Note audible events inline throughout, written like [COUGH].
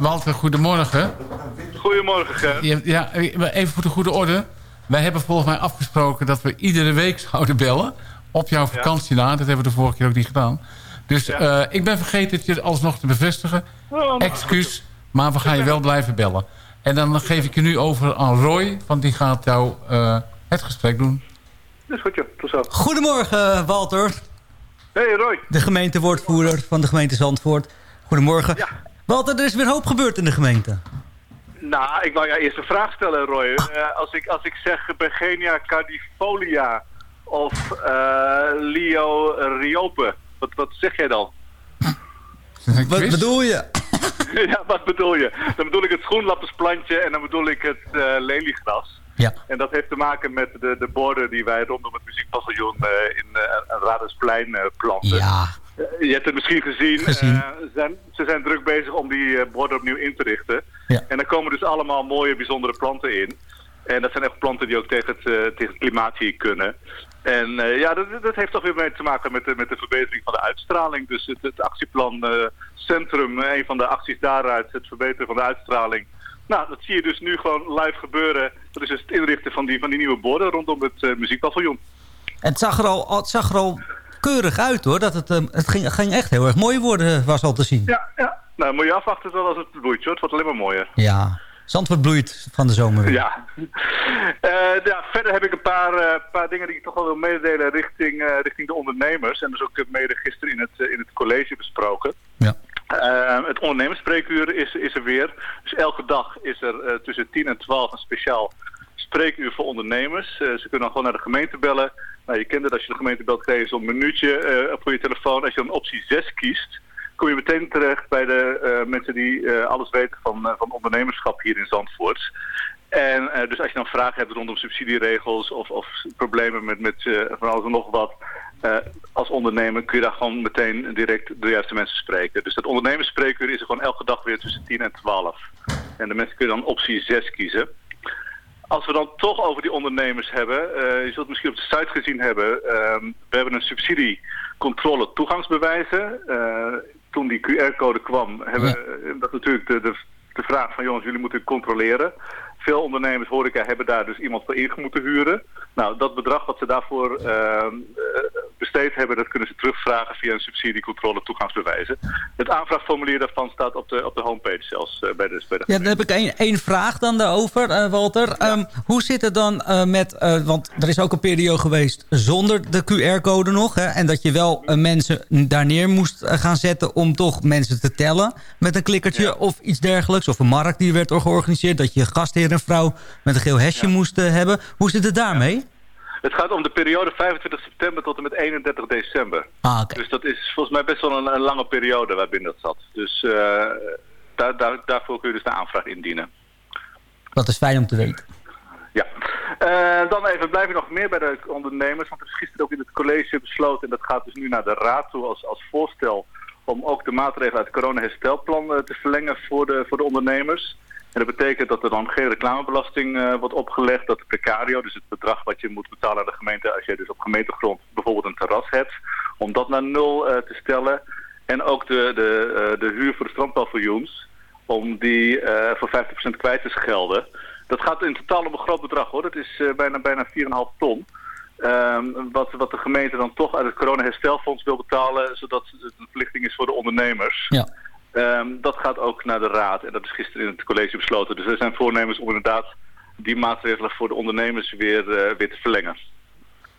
Walter, goedemorgen. Goedemorgen, Ger. Ja, even voor de goede orde. Wij hebben volgens mij afgesproken dat we iedere week [LAUGHS] zouden bellen. Op jouw vakantie na. Dat hebben we de vorige keer ook niet gedaan. Dus eh, ik ben vergeten het je alsnog te bevestigen. Oh, Excuus, maar we gaan je wel blijven bellen. En dan geef ik je nu over aan Roy, want die gaat jou uh, het gesprek doen. Is goed. Tot zo. Goedemorgen, Walter. Hey, Roy. De gemeentewoordvoerder van de gemeente Zandvoort. Goedemorgen. Ja. Walter, er is weer hoop gebeurd in de gemeente. Nou, ik wil jou eerst een vraag stellen, Roy. Uh, als, ik, als ik zeg Begenia cardifolia of uh, Leo riope, wat, wat zeg jij dan? Wat bedoel je? [LAUGHS] ja, wat bedoel je? Dan bedoel ik het schoenlappersplantje en dan bedoel ik het uh, leliegras. Ja. En dat heeft te maken met de, de borden die wij rondom het muziekpaviljoen uh, in uh, Radersplein planten. Ja. Je hebt het misschien gezien. gezien. Zijn, ze zijn druk bezig om die borden opnieuw in te richten. Ja. En er komen dus allemaal mooie, bijzondere planten in. En dat zijn echt planten die ook tegen het, tegen het klimaat hier kunnen. En uh, ja, dat, dat, heeft toch weer mee te maken met de, met de verbetering van de uitstraling. Dus het, het actieplan Centrum, een van de acties daaruit, het verbeteren van de uitstraling. Nou, dat zie je dus nu gewoon live gebeuren. Dat is dus het inrichten van die, van die nieuwe borden rondom het muziekpaviljoen. En het zag, er al, het zag er al keurig uit hoor. Dat het, het ging, ging echt heel erg mooi worden, was al te zien. Ja, ja. Nou, moet je afwachten tot als het bloeit hoor. Het wordt alleen maar mooier. Ja. Zandvoort bloeit van de zomer. Ja. Uh, [LAUGHS] ja, verder heb ik een paar, uh, paar dingen die ik toch wel wil mededelen richting, uh, richting de ondernemers. En dus ook mede gisteren in het, in het college besproken. Ja. het ondernemersspreekuur is, is er weer. Dus elke dag is er tussen 10 en 12 een speciaal spreekuur voor ondernemers. ze kunnen dan gewoon naar de gemeente bellen. Nou, je kent het, als je de gemeente belt, krijg je zo'n minuutje voor je telefoon. Als je dan optie 6 kiest, kom je meteen terecht bij de uh, mensen die alles weten van, van ondernemerschap hier in Zandvoort. En dus als je dan vragen hebt rondom subsidieregels of, of problemen met, met van alles en nog wat, als ondernemer kun je daar gewoon meteen direct de juiste mensen spreken. Dus dat ondernemersspreekuur is er gewoon elke dag weer tussen 10 en 12. En de mensen kunnen dan optie 6 kiezen. Als we dan toch over die ondernemers hebben, je zult het misschien op de site gezien hebben, ehm, we hebben een subsidiecontrole toegangsbewijzen toen die QR-code kwam, hebben we dat natuurlijk de, de, de vraag van jongens, jullie moeten controleren. Veel ondernemers, horeca, hebben daar dus iemand voor in moeten huren. Nou, dat bedrag wat ze daarvoor ehm, eh, besteed hebben, dat kunnen ze terugvragen via een subsidiecontrole toegangsbewijzen. Het aanvraagformulier daarvan staat op de, op de homepage zelfs uh, bij, de, bij Ja, dan heb ik één, één vraag dan daarover, uh, Walter. Ehm, hoe zit het dan met, want er is ook een periode geweest zonder de QR-code nog. Hè, en dat je wel mensen daar neer moest gaan zetten om toch mensen te tellen met een klikkertje of iets dergelijks. Of een markt die werd georganiseerd, dat je gastheer en vrouw met een geel hesje moest hebben. Hoe zit het daarmee? Het gaat om de periode 25 september tot en met 31 december. Ah, okay. Dus dat is volgens mij best wel een, een lange periode waarbinnen dat zat. Dus uh, daar, daar, daarvoor kun je dus de aanvraag indienen. Dat is fijn om te weten. Ja. Uh, dan even, blijf ik nog meer bij de ondernemers. Want er is gisteren ook in het college besloten... en dat gaat dus nu naar de raad toe als, als voorstel... om ook de maatregelen uit het corona-herstelplan uh, te verlengen voor de, voor de ondernemers. En dat betekent dat er dan geen reclamebelasting uh, wordt opgelegd. Dat de precario, dus het bedrag wat je moet betalen aan de gemeente... als je dus op gemeentegrond bijvoorbeeld een terras hebt... om dat naar nul uh, te stellen. En ook de, de, uh, de huur voor de strandpaviljoens... om die voor 50% kwijt te schelden. Dat gaat in totaal om een groot bedrag hoor. Dat is bijna, bijna 4,5 ton. Um, wat, wat de gemeente dan toch uit het corona-herstelfonds wil betalen... zodat het een verplichting is voor de ondernemers... Ja. Um, dat gaat ook naar de raad en dat is gisteren in het college besloten. Dus er zijn voornemens om inderdaad die maatregelen voor de ondernemers weer, uh, weer te verlengen.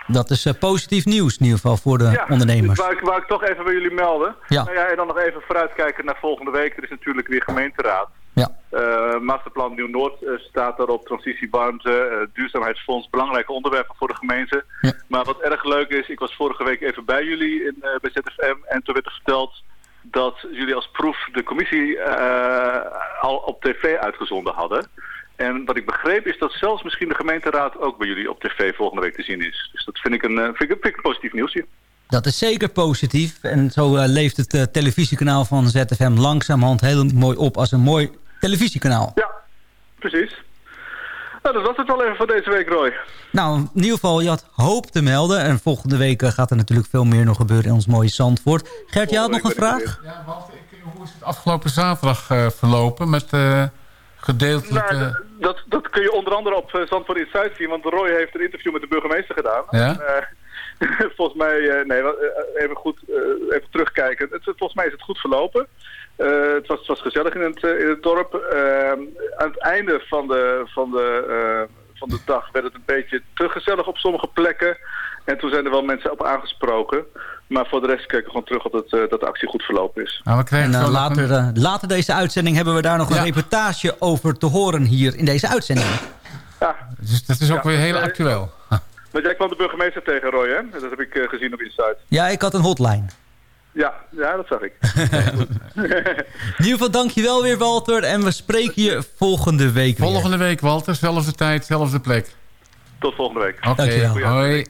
Dat is uh, positief nieuws in ieder geval voor de ja, ondernemers. Ja, wou, ik toch even bij jullie melden. Ja. Nou ja, en dan nog even vooruitkijken naar volgende week. Er is natuurlijk weer gemeenteraad. Ja. Uh, Masterplan Nieuw-Noord staat daarop. Transitie, warmte, duurzaamheidsfonds. Belangrijke onderwerpen voor de gemeente. Ja. Maar wat erg leuk is, ik was vorige week even bij jullie in, bij ZFM. En toen werd er verteld dat jullie als proef de commissie uh, al op tv uitgezonden hadden. En wat ik begreep is dat zelfs misschien de gemeenteraad ook bij jullie op tv volgende week te zien is. Dus dat vind ik een, vind ik, vind ik een positief nieuwsje. Dat is zeker positief. En zo uh, leeft het uh, televisiekanaal van ZFM langzamerhand heel mooi op als een mooi televisiekanaal. Ja, precies. Nou, dat was het wel even voor deze week, Roy. Nou, in ieder geval, je had hoop te melden. En volgende week gaat er natuurlijk veel meer nog gebeuren in ons mooie Zandvoort. Gert, jij had nog een vraag? Ja, want ik, hoe is het afgelopen zaterdag verlopen met gedeeltelijke... Nou, dat, dat kun je onder andere op Zandvoort Inside zien, want Roy heeft een interview met de burgemeester gedaan. Ja? [LAUGHS] volgens mij, nee, even goed, even terugkijken. Het, volgens mij is het goed verlopen. Uh, het, was, het was gezellig in het, in het dorp. Uh, aan het einde van de, van, de, uh, van de dag werd het een beetje te gezellig op sommige plekken. En toen zijn er wel mensen op aangesproken. Maar voor de rest kijken we gewoon terug op dat, dat de actie goed verlopen is. Nou, we en later, een... later deze uitzending hebben we daar nog ja. een reportage over te horen hier in deze uitzending. Ja. Dus dat is ook ja, weer heel actueel. Want jij kwam de burgemeester tegen, Roy, hè? Dat heb ik gezien op Inside. Ja, ik had een hotline. Ja, ja, dat zag ik. [LAUGHS] in ieder geval dankjewel weer, Walter. En we spreken je volgende week Volgende week, Walter. Zelfde tijd, zelfde plek. Tot volgende week. Oké, okay, hoi.